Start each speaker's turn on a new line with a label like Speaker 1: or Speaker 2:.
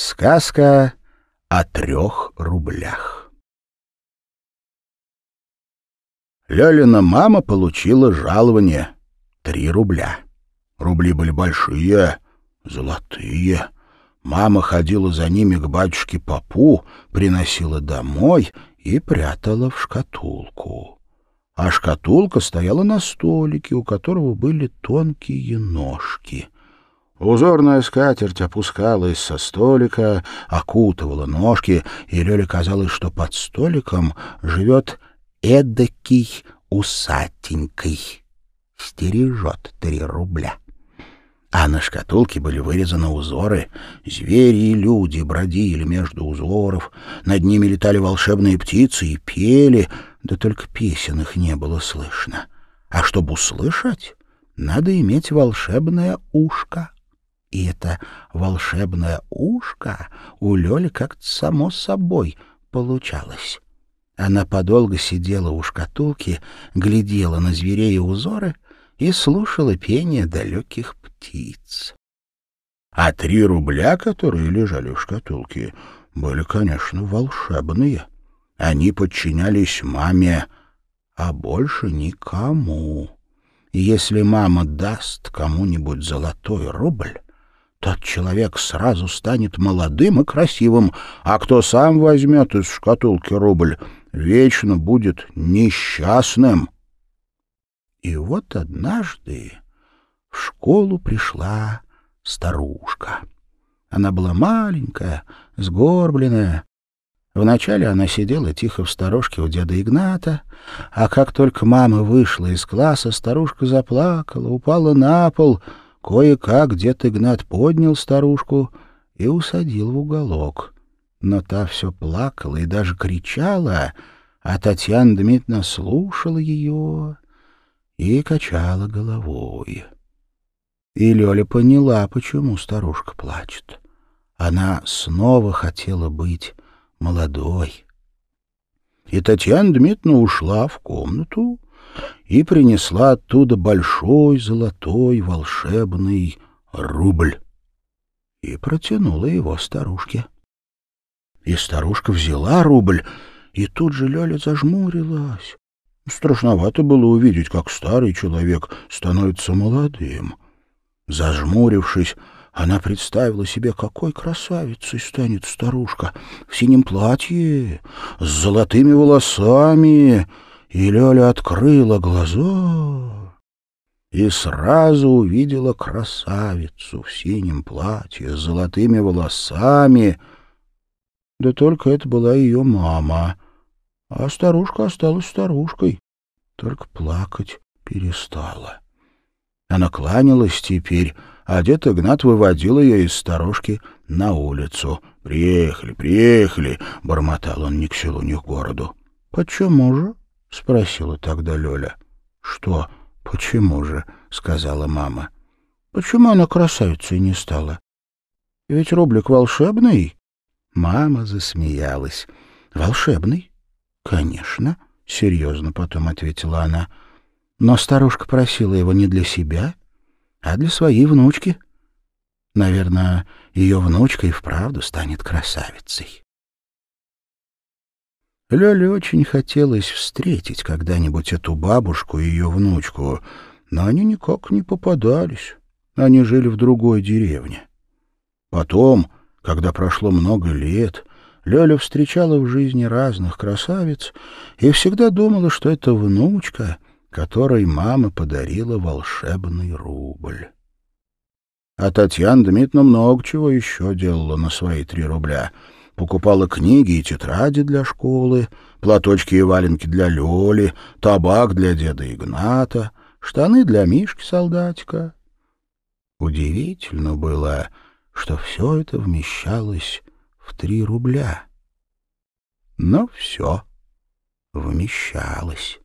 Speaker 1: Сказка о трех рублях. Лёлина мама получила жалование — три рубля. Рубли были большие, золотые. Мама ходила за ними к батюшке Попу, приносила домой и прятала в шкатулку. А шкатулка стояла на столике, у которого были тонкие ножки — Узорная скатерть опускалась со столика, окутывала ножки, и Лёле казалось, что под столиком живет эдакий усатенький. Стережет три рубля. А на шкатулке были вырезаны узоры. Звери и люди бродили между узоров. Над ними летали волшебные птицы и пели, да только песен их не было слышно. А чтобы услышать, надо иметь волшебное ушко. И это волшебное ушко у Лёли как-то само собой получалось. Она подолго сидела у шкатулки, глядела на зверей и узоры и слушала пение далеких птиц. А три рубля, которые лежали в шкатулке, были, конечно, волшебные. Они подчинялись маме, а больше никому. Если мама даст кому-нибудь золотой рубль, тот человек сразу станет молодым и красивым, а кто сам возьмет из шкатулки рубль, вечно будет несчастным. И вот однажды в школу пришла старушка. Она была маленькая, сгорбленная. Вначале она сидела тихо в сторожке у деда Игната, а как только мама вышла из класса, старушка заплакала, упала на пол — Кое-как дед Игнат поднял старушку и усадил в уголок. Но та все плакала и даже кричала, а Татьяна Дмитриевна слушала ее и качала головой. И Лёля поняла, почему старушка плачет. Она снова хотела быть молодой. И Татьяна Дмитриевна ушла в комнату, и принесла оттуда большой золотой волшебный рубль и протянула его старушке. И старушка взяла рубль, и тут же Лёля зажмурилась. Страшновато было увидеть, как старый человек становится молодым. Зажмурившись, она представила себе, какой красавицей станет старушка в синем платье, с золотыми волосами, и Лёля открыла глаза и сразу увидела красавицу в синем платье с золотыми волосами. Да только это была ее мама, а старушка осталась старушкой, только плакать перестала. Она кланялась теперь, а дед Игнат выводил ее из сторожки на улицу. «Приехали, приехали!» — бормотал он ни к селу, ни к городу. «Почему же?» — спросила тогда Лёля. — Что? Почему же? — сказала мама. — Почему она красавицей не стала? Ведь рублик волшебный. Мама засмеялась. — Волшебный? — Конечно, — серьезно потом ответила она. Но старушка просила его не для себя, а для своей внучки. Наверное, ее внучка и вправду станет красавицей. Лёле очень хотелось встретить когда-нибудь эту бабушку и ее внучку, но они никак не попадались. Они жили в другой деревне. Потом, когда прошло много лет, Лёля встречала в жизни разных красавиц и всегда думала, что это внучка, которой мама подарила волшебный рубль. А Татьяна Дмитриевна много чего еще делала на свои три рубля — покупала книги и тетради для школы, платочки и валенки для Лёли, табак для деда Игната, штаны для Мишки-солдатика. Удивительно было, что все это вмещалось в три рубля. Но все вмещалось.